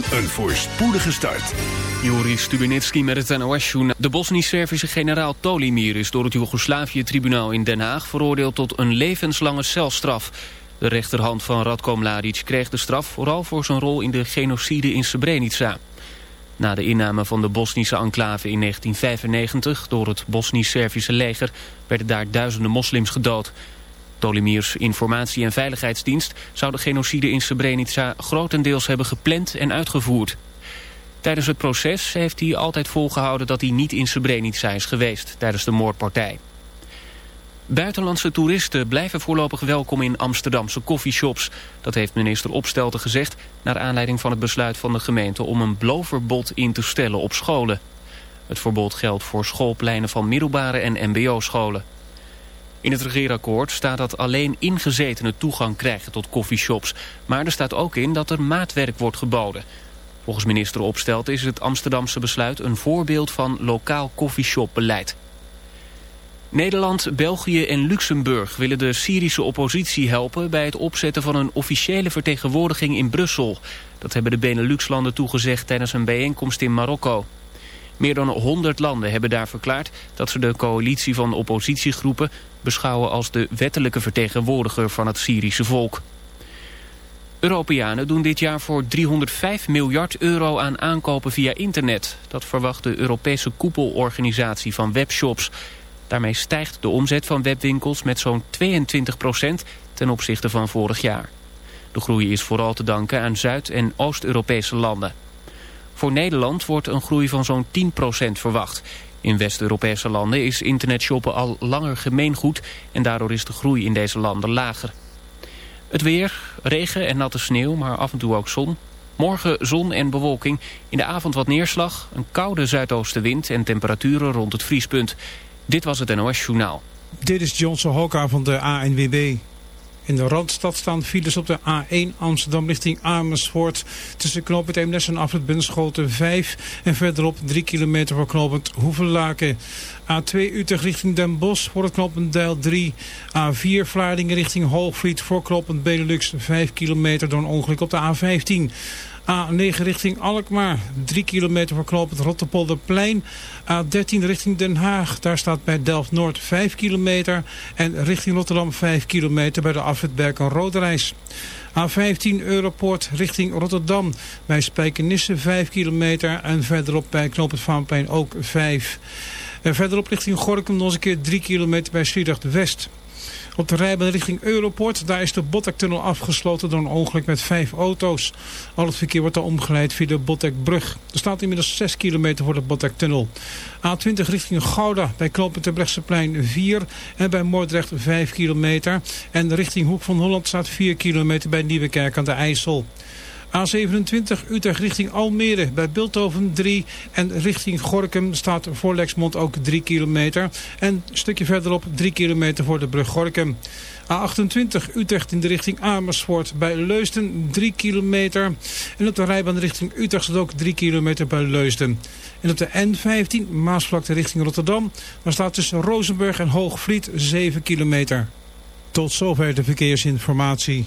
Een voorspoedige start. Joris Stubenitski met het NOS-journaal. De Bosnisch-Servische generaal Tolimir is door het Joegoslavië-tribunaal in Den Haag... veroordeeld tot een levenslange celstraf. De rechterhand van Radko Mladic kreeg de straf... vooral voor zijn rol in de genocide in Srebrenica. Na de inname van de Bosnische enclave in 1995 door het Bosnisch-Servische leger... werden daar duizenden moslims gedood... Tolimiers informatie- en veiligheidsdienst zou de genocide in Srebrenica grotendeels hebben gepland en uitgevoerd. Tijdens het proces heeft hij altijd volgehouden dat hij niet in Srebrenica is geweest tijdens de moordpartij. Buitenlandse toeristen blijven voorlopig welkom in Amsterdamse coffeeshops. Dat heeft minister Opstelten gezegd naar aanleiding van het besluit van de gemeente om een bloverbod in te stellen op scholen. Het verbod geldt voor schoolpleinen van middelbare en mbo-scholen. In het regeerakkoord staat dat alleen ingezetenen toegang krijgen tot coffeeshops. Maar er staat ook in dat er maatwerk wordt geboden. Volgens minister Opstelt is het Amsterdamse besluit een voorbeeld van lokaal coffeeshopbeleid. Nederland, België en Luxemburg willen de Syrische oppositie helpen... bij het opzetten van een officiële vertegenwoordiging in Brussel. Dat hebben de Benelux-landen toegezegd tijdens een bijeenkomst in Marokko. Meer dan 100 landen hebben daar verklaard dat ze de coalitie van oppositiegroepen beschouwen als de wettelijke vertegenwoordiger van het Syrische volk. Europeanen doen dit jaar voor 305 miljard euro aan aankopen via internet. Dat verwacht de Europese koepelorganisatie van webshops. Daarmee stijgt de omzet van webwinkels met zo'n 22 procent ten opzichte van vorig jaar. De groei is vooral te danken aan Zuid- en Oost-Europese landen. Voor Nederland wordt een groei van zo'n 10 procent verwacht. In West-Europese landen is internetshoppen al langer gemeengoed... en daardoor is de groei in deze landen lager. Het weer, regen en natte sneeuw, maar af en toe ook zon. Morgen zon en bewolking. In de avond wat neerslag, een koude zuidoostenwind... en temperaturen rond het vriespunt. Dit was het NOS Journaal. Dit is Johnson Hoka van de ANWB. In de Randstad staan files op de A1 Amsterdam richting Amersfoort. Tussen knooppunt Eemnes en afrit Bunschoten 5. En verderop 3 kilometer voor knooppunt Hoevenlaken. A2 Utrecht richting Den Bosch voor het knooppunt Dijl 3. A4 Vlaardingen richting Hoogvliet voor knooppunt Benelux 5 kilometer door een ongeluk op de A15. A9 richting Alkmaar, 3 kilometer voor knooppunt Rotterpolderplein. A13 richting Den Haag, daar staat bij Delft-Noord 5 kilometer. En richting Rotterdam 5 kilometer bij de afwit Berken-Roderijs. A15 Europoort richting Rotterdam. Bij Spijkenisse 5 kilometer en verderop bij knooppunt Vaanplein ook 5. En verderop richting Gorkum nog eens een keer 3 kilometer bij Sliedrecht West. Op de rijbaan richting Europort, daar is de Botlektunnel afgesloten door een ongeluk met vijf auto's. Al het verkeer wordt daar omgeleid via de Botlekbrug. Er staat inmiddels 6 kilometer voor de Botlektunnel. A20 richting Gouda, bij Knopen Terbrechtseplein 4 en bij Moordrecht 5 kilometer. En richting Hoek van Holland staat 4 kilometer bij Nieuwekerk aan de IJssel. A27 Utrecht richting Almere bij Bilthoven 3. En richting Gorkum staat voor Lexmond ook 3 kilometer. En een stukje verderop 3 kilometer voor de brug Gorkum. A28 Utrecht in de richting Amersfoort bij Leusden 3 kilometer. En op de rijbaan richting Utrecht staat ook 3 kilometer bij Leusden. En op de N15 Maasvlakte richting Rotterdam. Daar staat tussen Rozenburg en Hoogvliet 7 kilometer. Tot zover de verkeersinformatie.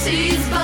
sees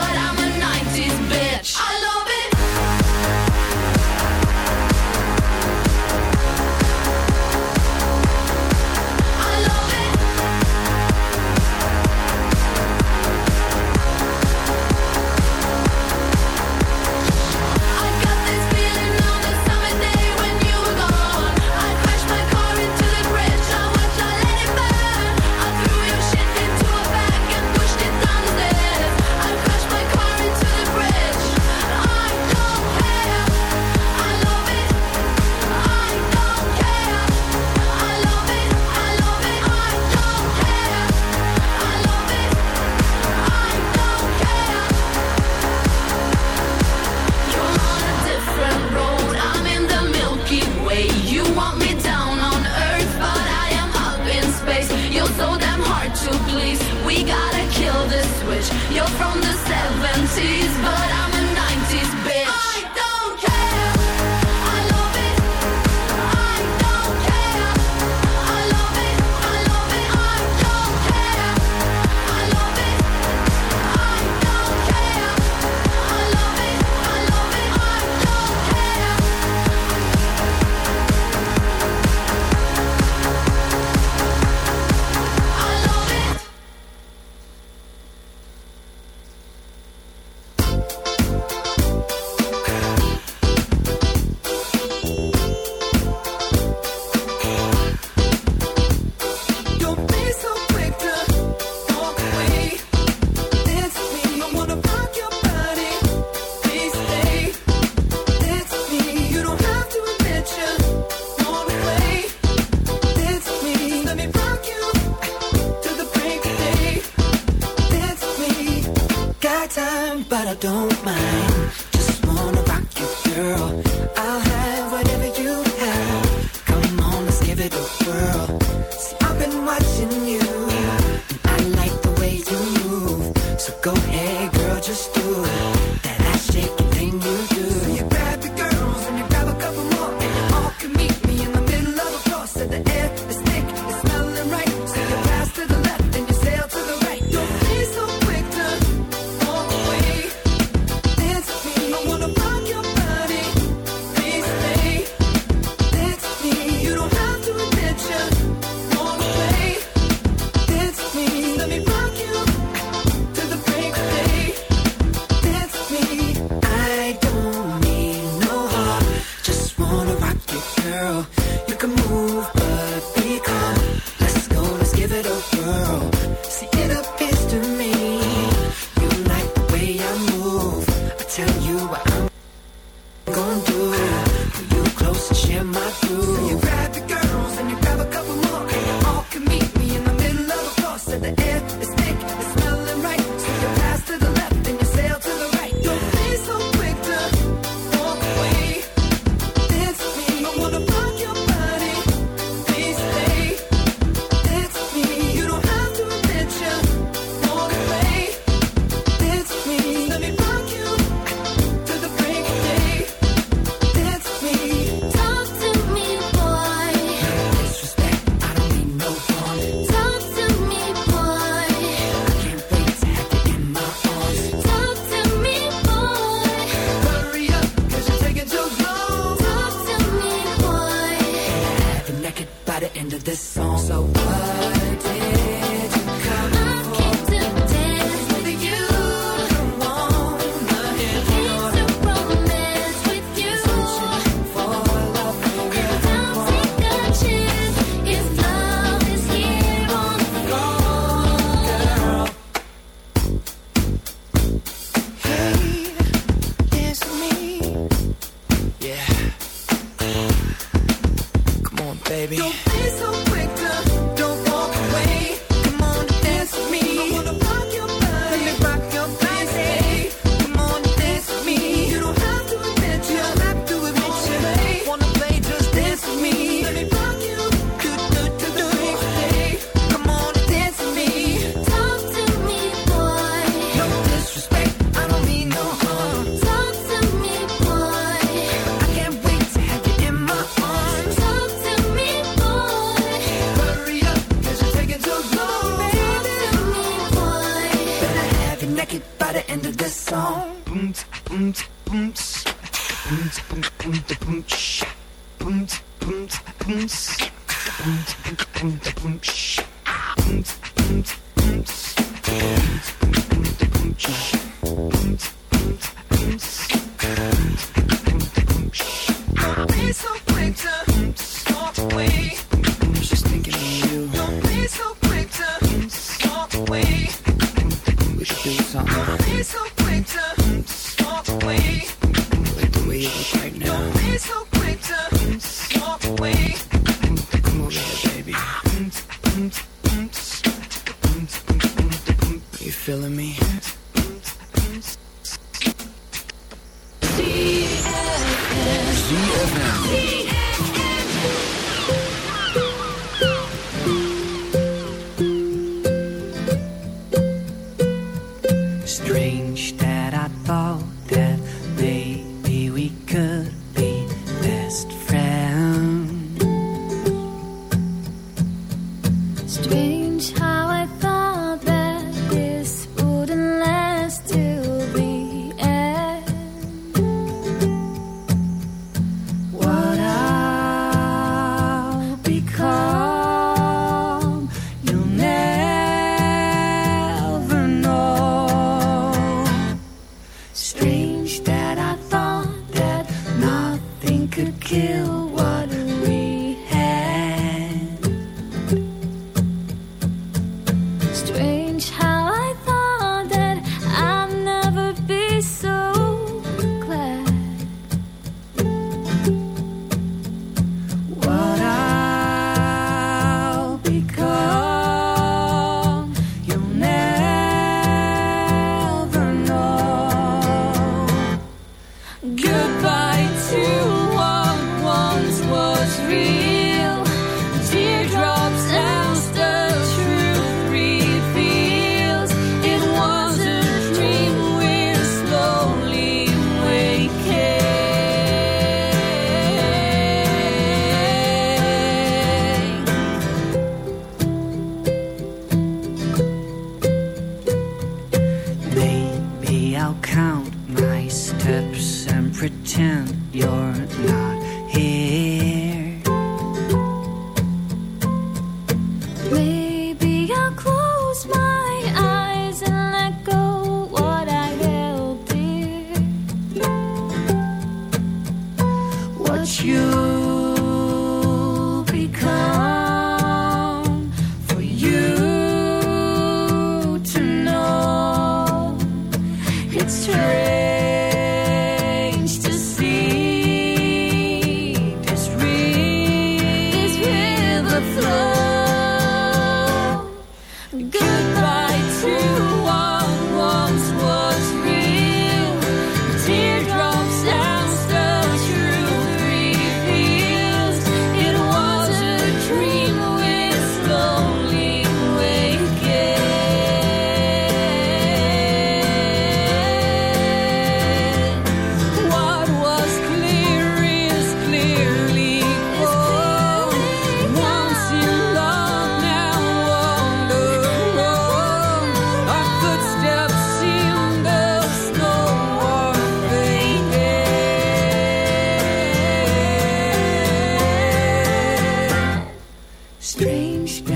strange.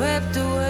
swept away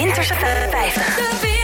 Winterse 50.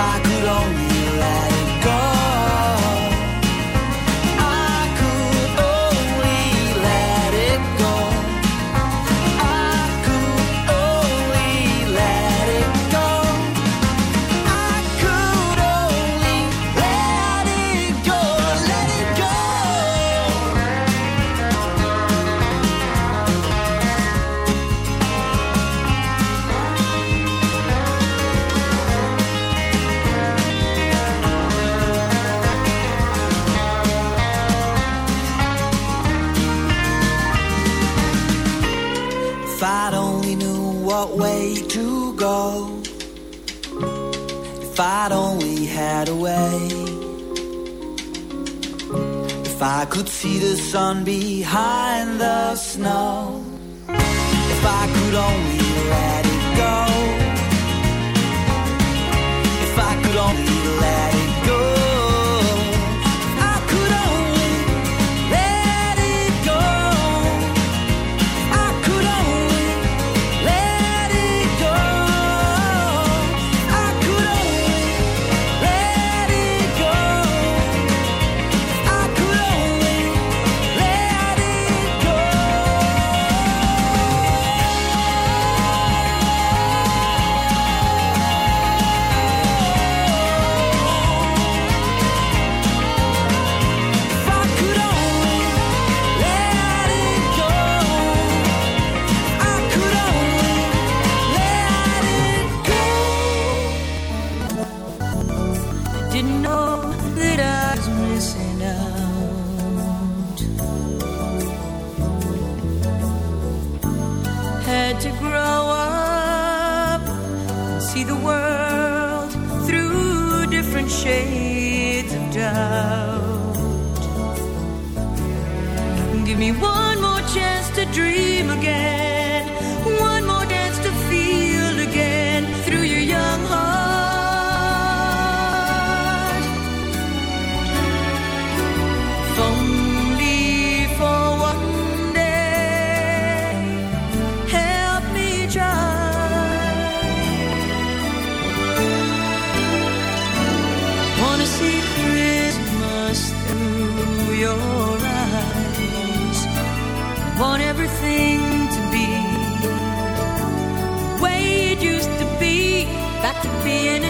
rock away. If I could see the sun behind the snow, if I could only let it go, if I could only let it shades of doubt. Give me one more chance to dream again.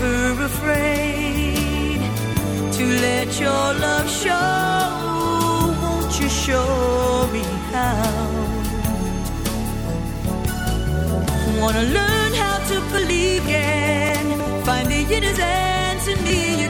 never afraid to let your love show. Won't you show me how? Wanna learn how to believe again. find the answer near you.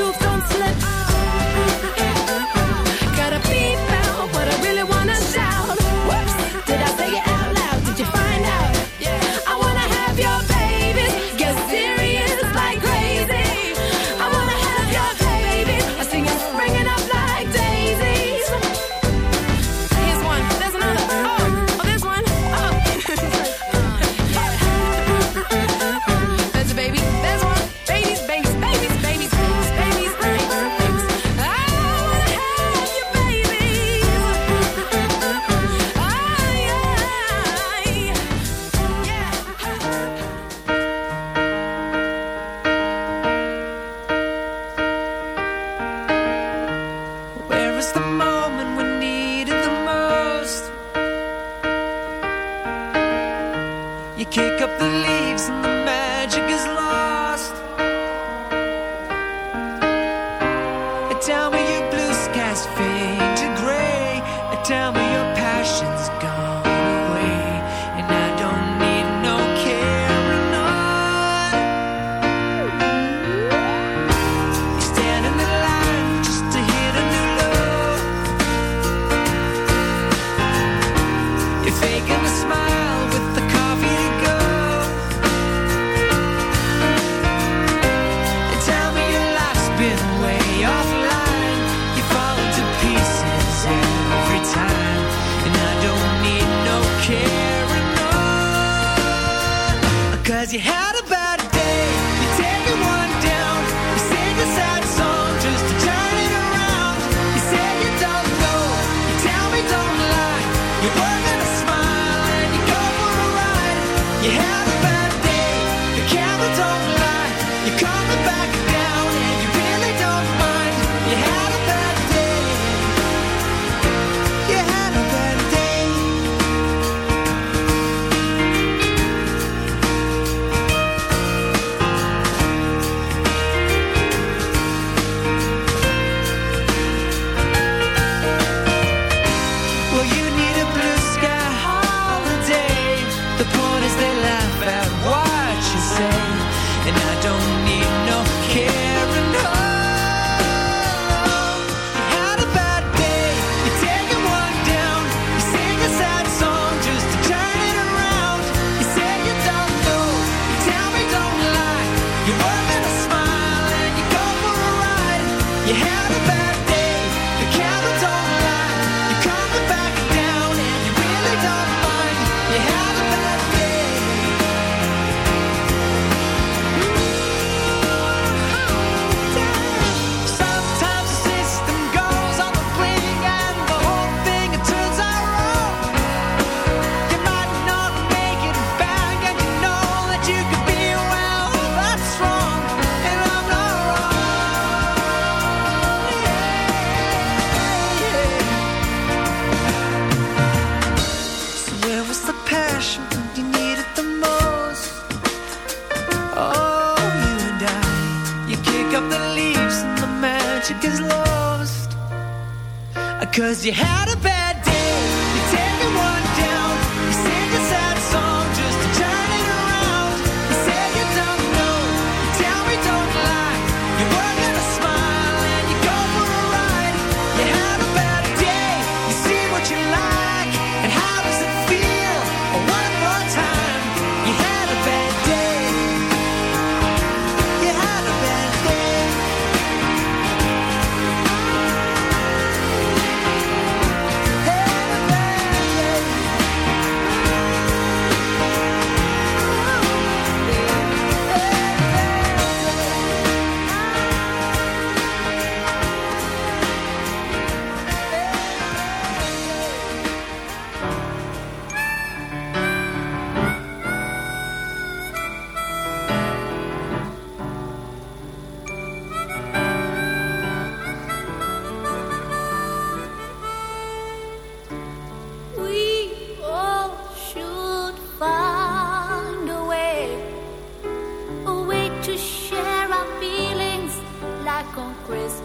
truth. Pick up the leaves and the magic is lost.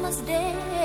summer's day.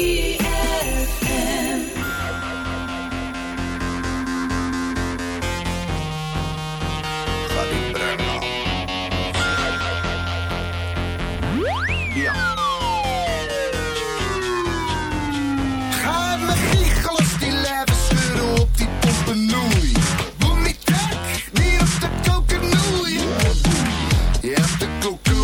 I have to go. Cool.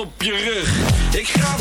Op je rug. Ik ga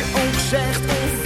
je ook zegt of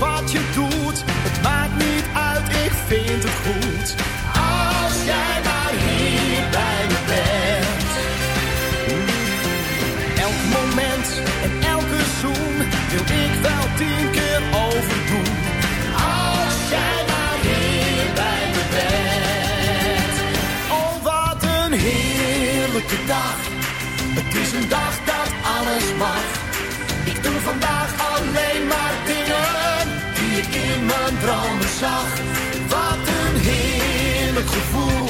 Wat een heerlijk gevoel.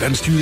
ZFM wenst u